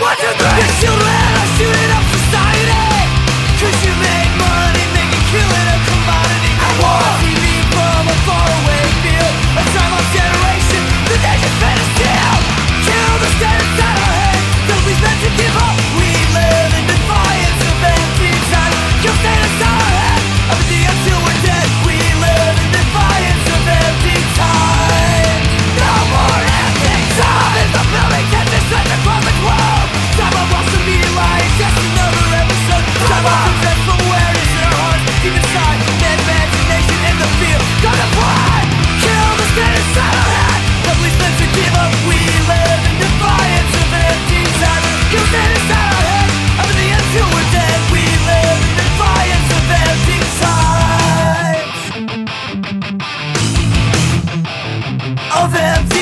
One, two, three. solve vem.